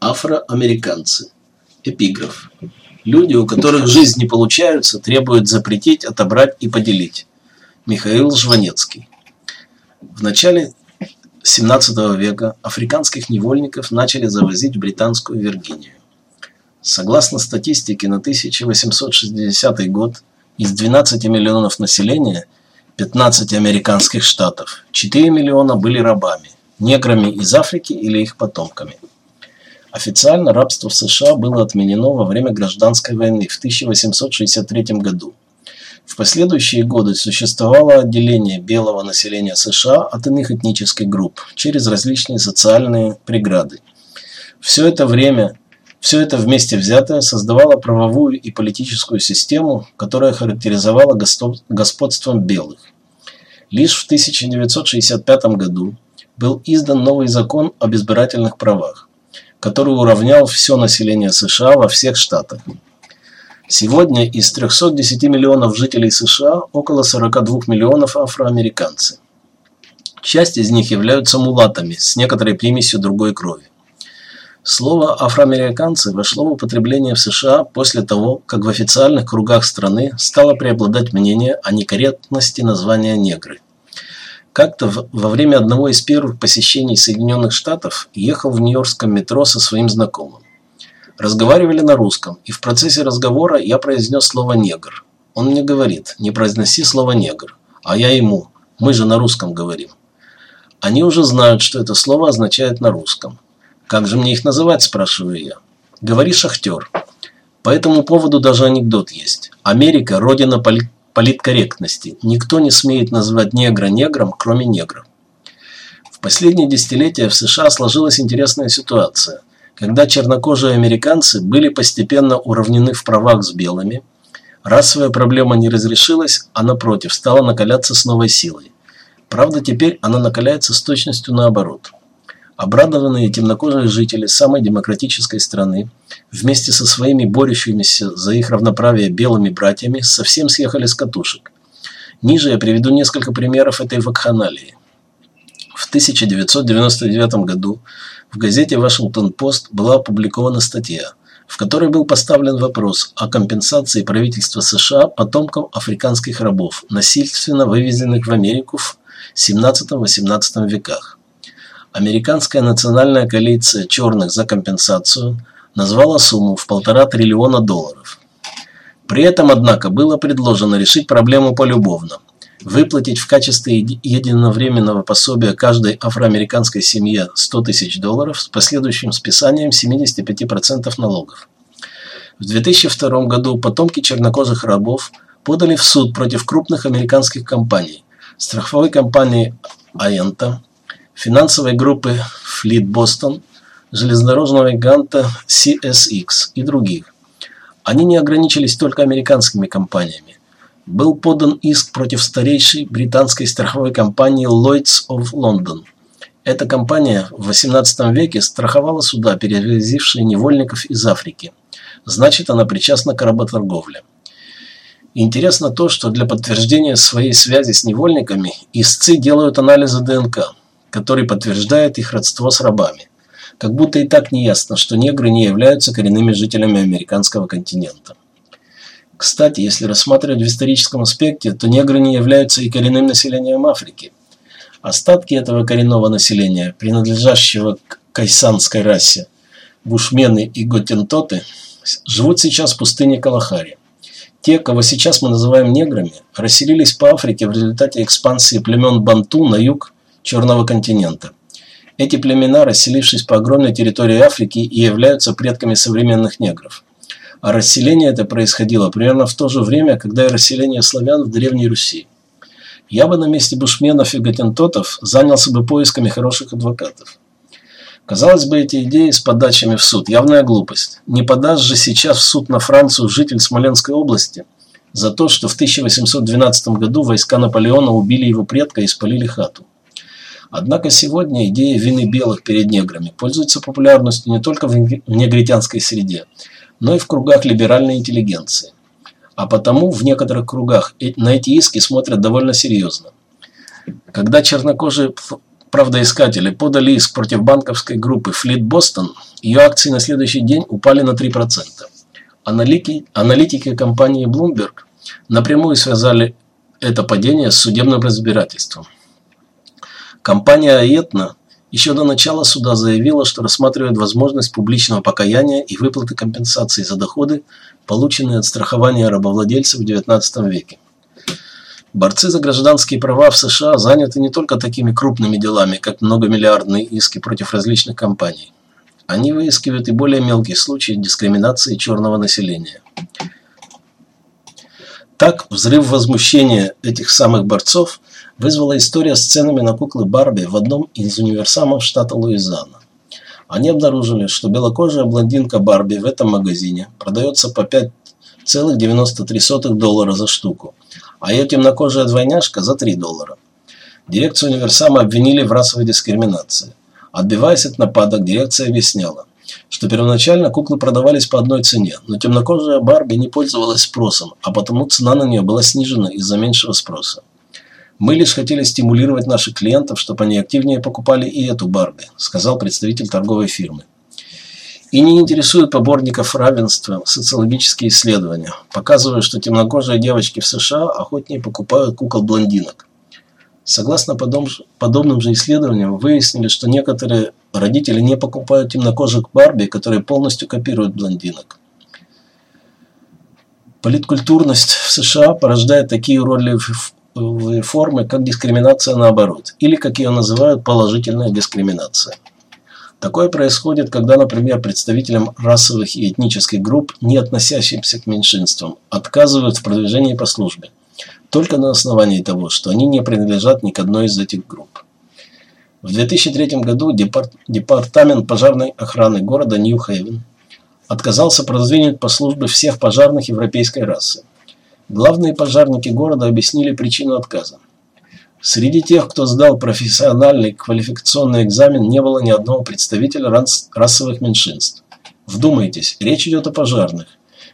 Афроамериканцы. Эпиграф. Люди, у которых жизнь не получается, требуют запретить, отобрать и поделить. Михаил Жванецкий. В начале 17 века африканских невольников начали завозить в британскую Виргинию. Согласно статистике на 1860 год, из 12 миллионов населения 15 американских штатов 4 миллиона были рабами, неграми из Африки или их потомками. Официально рабство в США было отменено во время гражданской войны в 1863 году. В последующие годы существовало отделение белого населения США от иных этнических групп через различные социальные преграды. Все это время, все это вместе взятое создавало правовую и политическую систему, которая характеризовала господством белых. Лишь в 1965 году был издан новый закон об избирательных правах который уравнял все население США во всех штатах. Сегодня из 310 миллионов жителей США около 42 миллионов афроамериканцы. Часть из них являются мулатами с некоторой примесью другой крови. Слово «афроамериканцы» вошло в употребление в США после того, как в официальных кругах страны стало преобладать мнение о некорректности названия «негры». Как-то во время одного из первых посещений Соединенных Штатов ехал в Нью-Йоркском метро со своим знакомым. Разговаривали на русском, и в процессе разговора я произнес слово «негр». Он мне говорит, не произноси слово «негр», а я ему, мы же на русском говорим. Они уже знают, что это слово означает на русском. Как же мне их называть, спрашиваю я. Говори шахтер. По этому поводу даже анекдот есть. Америка – родина политкорректности. Никто не смеет назвать негра негром, кроме негров. В последние десятилетия в США сложилась интересная ситуация, когда чернокожие американцы были постепенно уравнены в правах с белыми, расовая проблема не разрешилась, а напротив стала накаляться с новой силой. Правда, теперь она накаляется с точностью наоборот – Обрадованные темнокожие жители самой демократической страны вместе со своими борющимися за их равноправие белыми братьями совсем съехали с катушек. Ниже я приведу несколько примеров этой вакханалии. В 1999 году в газете «Вашингтон-Пост» была опубликована статья, в которой был поставлен вопрос о компенсации правительства США потомкам африканских рабов, насильственно вывезенных в Америку в 17-18 веках. Американская национальная коалиция черных за компенсацию назвала сумму в полтора триллиона долларов. При этом, однако, было предложено решить проблему полюбовно. Выплатить в качестве единовременного пособия каждой афроамериканской семье 100 тысяч долларов с последующим списанием 75% налогов. В 2002 году потомки чернокожих рабов подали в суд против крупных американских компаний, страховой компании Аента, финансовой группы Fleet Boston, железнодорожного гиганта CSX и других. Они не ограничились только американскими компаниями. Был подан иск против старейшей британской страховой компании Lloyds of London. Эта компания в XVIII веке страховала суда, перевозившие невольников из Африки. Значит, она причастна к работорговле. Интересно то, что для подтверждения своей связи с невольниками истцы делают анализы ДНК который подтверждает их родство с рабами. Как будто и так не ясно, что негры не являются коренными жителями американского континента. Кстати, если рассматривать в историческом аспекте, то негры не являются и коренным населением Африки. Остатки этого коренного населения, принадлежащего к кайсанской расе, бушмены и готентоты, живут сейчас в пустыне Калахари. Те, кого сейчас мы называем неграми, расселились по Африке в результате экспансии племен Банту на юг Черного континента. Эти племена, расселившись по огромной территории Африки, и являются предками современных негров. А расселение это происходило примерно в то же время, когда и расселение славян в Древней Руси. Я бы на месте бушменов и гатентотов занялся бы поисками хороших адвокатов. Казалось бы, эти идеи с подачами в суд – явная глупость. Не подаст же сейчас в суд на Францию житель Смоленской области за то, что в 1812 году войска Наполеона убили его предка и спалили хату. Однако сегодня идея вины белых перед неграми пользуется популярностью не только в негритянской среде, но и в кругах либеральной интеллигенции. А потому в некоторых кругах на эти иски смотрят довольно серьезно. Когда чернокожие правдоискатели подали иск против банковской группы Fleet Boston, ее акции на следующий день упали на 3%. Аналитики, аналитики компании Bloomberg напрямую связали это падение с судебным разбирательством. Компания Аетна еще до начала суда заявила, что рассматривает возможность публичного покаяния и выплаты компенсации за доходы, полученные от страхования рабовладельцев в XIX веке. Борцы за гражданские права в США заняты не только такими крупными делами, как многомиллиардные иски против различных компаний. Они выискивают и более мелкие случаи дискриминации черного населения. Так, взрыв возмущения этих самых борцов вызвала история с ценами на куклы Барби в одном из универсамов штата Луизиана. Они обнаружили, что белокожая блондинка Барби в этом магазине продается по 5,93 доллара за штуку, а ее темнокожая двойняшка за 3 доллара. Дирекцию универсама обвинили в расовой дискриминации. Отбиваясь от нападок, дирекция объясняла, что первоначально куклы продавались по одной цене, но темнокожая Барби не пользовалась спросом, а потому цена на нее была снижена из-за меньшего спроса. Мы лишь хотели стимулировать наших клиентов, чтобы они активнее покупали и эту Барби, сказал представитель торговой фирмы. И не интересуют поборников равенства социологические исследования, показывая, что темнокожие девочки в США охотнее покупают кукол-блондинок. Согласно подобным же исследованиям, выяснили, что некоторые родители не покупают темнокожих Барби, которые полностью копируют блондинок. Политкультурность в США порождает такие роли формы, как дискриминация наоборот, или, как ее называют, положительная дискриминация. Такое происходит, когда, например, представителям расовых и этнических групп, не относящимся к меньшинствам, отказывают в продвижении по службе, только на основании того, что они не принадлежат ни к одной из этих групп. В 2003 году Департамент пожарной охраны города Нью-Хейвен отказался продвинуть по службе всех пожарных европейской расы. Главные пожарники города объяснили причину отказа. Среди тех, кто сдал профессиональный квалификационный экзамен, не было ни одного представителя расовых меньшинств. Вдумайтесь, речь идет о пожарных,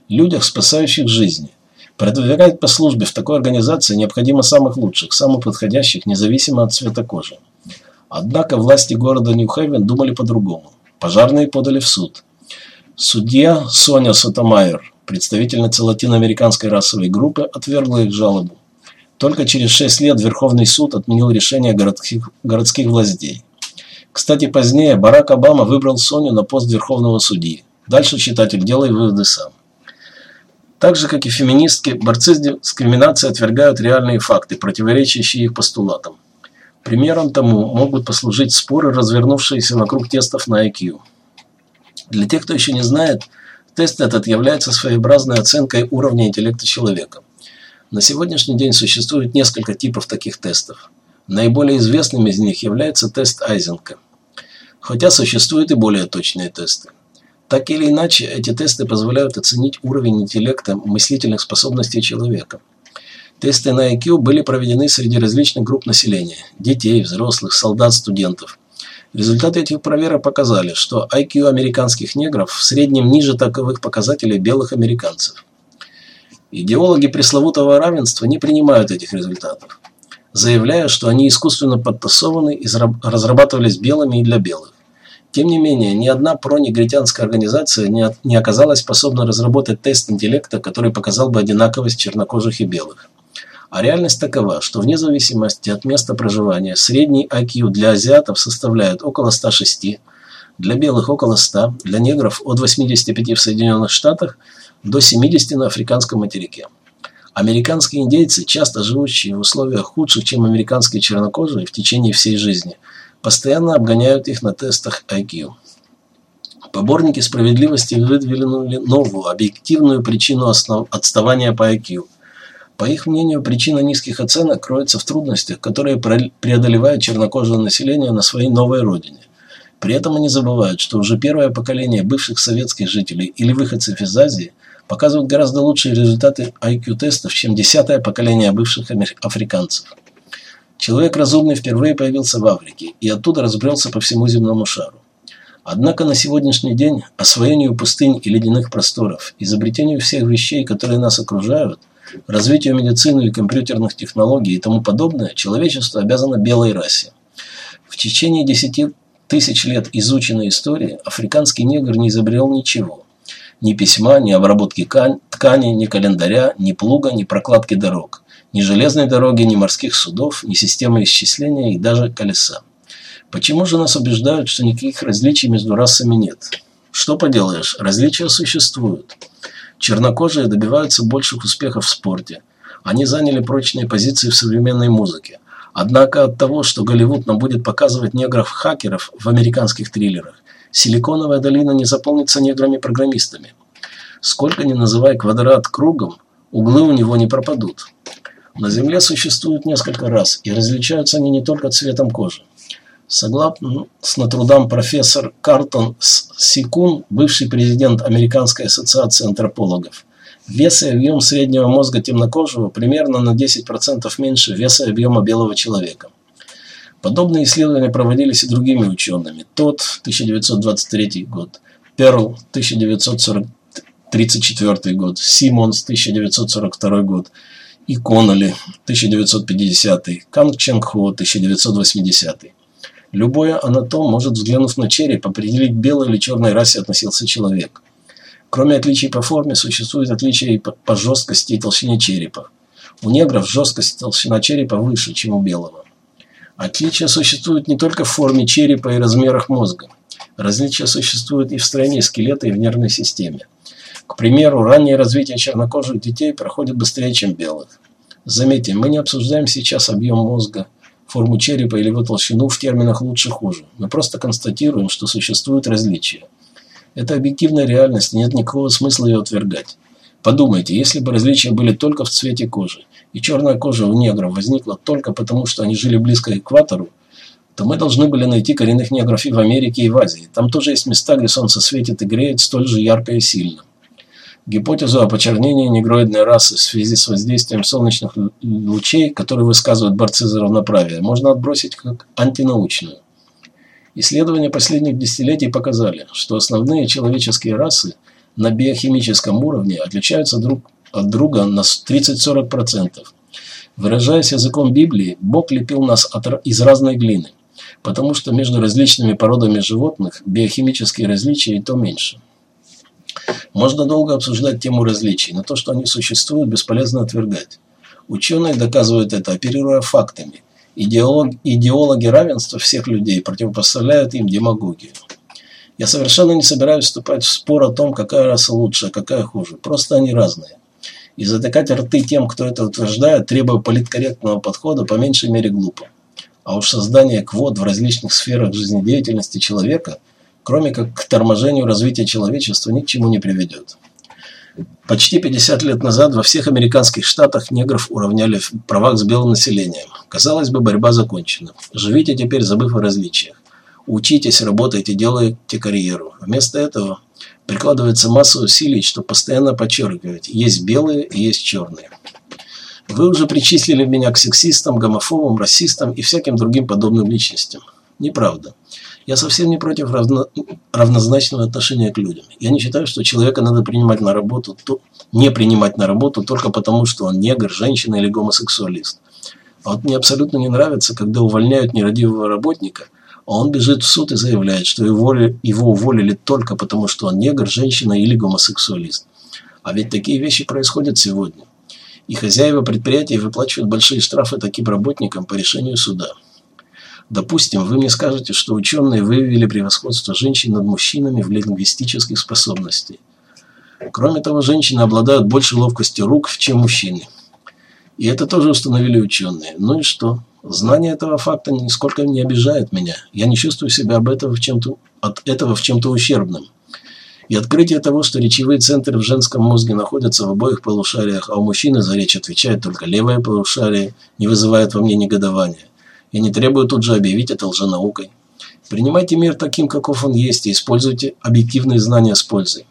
людях, спасающих жизни. Продвигать по службе в такой организации необходимо самых лучших, самых подходящих, независимо от цвета кожи. Однако власти города Нью-Хейвен думали по-другому. Пожарные подали в суд. Судья Соня Сотомайер представительница латиноамериканской расовой группы, отвергла их жалобу. Только через шесть лет Верховный суд отменил решение городских, городских властей. Кстати, позднее Барак Обама выбрал Соню на пост Верховного судьи. Дальше читатель делай выводы сам. Так же, как и феминистки, борцы с дискриминацией отвергают реальные факты, противоречащие их постулатам. Примером тому могут послужить споры, развернувшиеся вокруг тестов на IQ. Для тех, кто еще не знает, Тест этот является своеобразной оценкой уровня интеллекта человека. На сегодняшний день существует несколько типов таких тестов. Наиболее известным из них является тест Айзенка. Хотя существуют и более точные тесты. Так или иначе, эти тесты позволяют оценить уровень интеллекта мыслительных способностей человека. Тесты на IQ были проведены среди различных групп населения – детей, взрослых, солдат, студентов – Результаты этих проверок показали, что IQ американских негров в среднем ниже таковых показателей белых американцев. Идеологи пресловутого равенства не принимают этих результатов, заявляя, что они искусственно подтасованы и разрабатывались белыми и для белых. Тем не менее, ни одна пронегритянская организация не оказалась способна разработать тест интеллекта, который показал бы одинаковость чернокожих и белых. А реальность такова, что вне зависимости от места проживания средний IQ для азиатов составляет около 106, для белых около 100, для негров от 85 в Соединенных Штатах до 70 на африканском материке. Американские индейцы, часто живущие в условиях худших, чем американские чернокожие в течение всей жизни, постоянно обгоняют их на тестах IQ. Поборники справедливости выдвинули новую, объективную причину отставания по IQ – по их мнению, причина низких оценок кроется в трудностях, которые преодолевает чернокожее население на своей новой родине. При этом они забывают, что уже первое поколение бывших советских жителей или выходцев из Азии показывают гораздо лучшие результаты IQ-тестов, чем десятое поколение бывших африканцев. Человек разумный впервые появился в Африке и оттуда разбрелся по всему земному шару. Однако на сегодняшний день освоению пустынь и ледяных просторов, изобретению всех вещей, которые нас окружают – развитию медицины и компьютерных технологий и тому подобное, человечество обязано белой расе. В течение десяти тысяч лет изученной истории африканский негр не изобрел ничего. Ни письма, ни обработки ткани, ни календаря, ни плуга, ни прокладки дорог. Ни железной дороги, ни морских судов, ни системы исчисления и даже колеса. Почему же нас убеждают, что никаких различий между расами нет? Что поделаешь, различия существуют. Чернокожие добиваются больших успехов в спорте. Они заняли прочные позиции в современной музыке. Однако от того, что Голливуд нам будет показывать негров-хакеров в американских триллерах, Силиконовая долина не заполнится неграми-программистами. Сколько ни называй квадрат кругом, углы у него не пропадут. На Земле существуют несколько рас, и различаются они не только цветом кожи. Согласно трудам профессор Картон Сикун, бывший президент Американской ассоциации антропологов, вес и объем среднего мозга темнокожего примерно на 10% меньше веса и объема белого человека. Подобные исследования проводились и другими учеными. Тот, 1923 год, Перл, 1934 год, Симонс, 1942 год и Конноли, 1950, Канг Ченг Хо, 1980. Любой анатом может, взглянув на череп, определить, белой или черной расе относился человек. Кроме отличий по форме, существуют отличия и по жесткости и толщине черепа. У негров жесткость и толщина черепа выше, чем у белого. Отличия существуют не только в форме черепа и размерах мозга. Различия существуют и в строении скелета, и в нервной системе. К примеру, раннее развитие чернокожих детей проходит быстрее, чем белых. Заметьте, мы не обсуждаем сейчас объем мозга, форму черепа или его толщину в терминах лучше-хуже. Мы просто констатируем, что существуют различия. Это объективная реальность, нет никакого смысла ее отвергать. Подумайте, если бы различия были только в цвете кожи, и черная кожа у негров возникла только потому, что они жили близко к экватору, то мы должны были найти коренных негров и в Америке, и в Азии. Там тоже есть места, где солнце светит и греет столь же ярко и сильно. Гипотезу о почернении негроидной расы в связи с воздействием солнечных лучей, которые высказывают борцы за равноправие, можно отбросить как антинаучную. Исследования последних десятилетий показали, что основные человеческие расы на биохимическом уровне отличаются друг от друга на 30-40%. Выражаясь языком Библии, Бог лепил нас от, из разной глины, потому что между различными породами животных биохимические различия и то меньше. Можно долго обсуждать тему различий, но то, что они существуют, бесполезно отвергать. Ученые доказывают это, оперируя фактами. Идеолог, идеологи равенства всех людей противопоставляют им демагогию. Я совершенно не собираюсь вступать в спор о том, какая раса лучше, а какая хуже. Просто они разные. И затыкать рты тем, кто это утверждает, требуя политкорректного подхода, по меньшей мере глупо. А уж создание квот в различных сферах жизнедеятельности человека – кроме как к торможению развития человечества, ни к чему не приведет. Почти 50 лет назад во всех американских штатах негров уравняли в правах с белым населением. Казалось бы, борьба закончена. Живите теперь, забыв о различиях. Учитесь, работайте, делайте карьеру. Вместо этого прикладывается масса усилий, чтобы постоянно подчеркивать, есть белые и есть черные. Вы уже причислили меня к сексистам, гомофобам, расистам и всяким другим подобным личностям. Неправда. Я совсем не против равно, равнозначного отношения к людям. Я не считаю, что человека надо принимать на работу, то, не принимать на работу только потому, что он негр, женщина или гомосексуалист. А вот мне абсолютно не нравится, когда увольняют нерадивого работника, а он бежит в суд и заявляет, что его, его уволили только потому, что он негр, женщина или гомосексуалист. А ведь такие вещи происходят сегодня. И хозяева предприятий выплачивают большие штрафы таким работникам по решению суда. Допустим, вы мне скажете, что ученые выявили превосходство женщин над мужчинами в лингвистических способностях. Кроме того, женщины обладают большей ловкостью рук, чем мужчины. И это тоже установили ученые. Ну и что? Знание этого факта нисколько не обижает меня. Я не чувствую себя об этого в чем-то, от этого в чем-то ущербным. И открытие того, что речевые центры в женском мозге находятся в обоих полушариях, а у мужчины за речь отвечает только левое полушарие, не вызывает во мне негодования. Я не требую тут же объявить это лженаукой. Принимайте мир таким, каков он есть, и используйте объективные знания с пользой.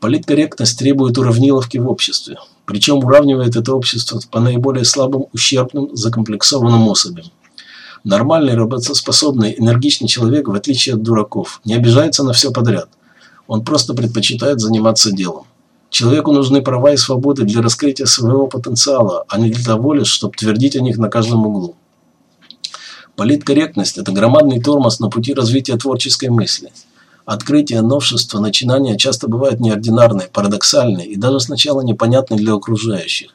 Политкорректность требует уравниловки в обществе. Причем уравнивает это общество по наиболее слабым, ущербным, закомплексованным особям. Нормальный, работоспособный, энергичный человек, в отличие от дураков, не обижается на все подряд. Он просто предпочитает заниматься делом. Человеку нужны права и свободы для раскрытия своего потенциала, а не для того лишь, чтобы твердить о них на каждом углу. Политкорректность – это громадный тормоз на пути развития творческой мысли. Открытия, новшества, начинания часто бывают неординарные, парадоксальные и даже сначала непонятны для окружающих.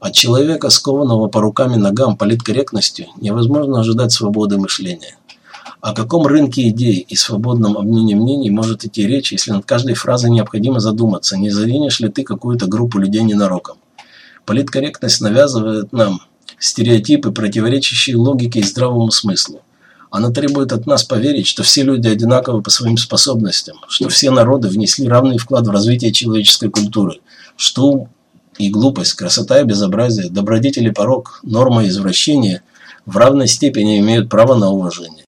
От человека, скованного по рукам и ногам политкорректностью, невозможно ожидать свободы мышления. О каком рынке идей и свободном обмене мнений может идти речь, если над каждой фразой необходимо задуматься, не заденешь ли ты какую-то группу людей ненароком? Политкорректность навязывает нам стереотипы, противоречащие логике и здравому смыслу. Она требует от нас поверить, что все люди одинаковы по своим способностям, что все народы внесли равный вклад в развитие человеческой культуры, что и глупость, красота и безобразие, добродетели порог, норма и извращение в равной степени имеют право на уважение.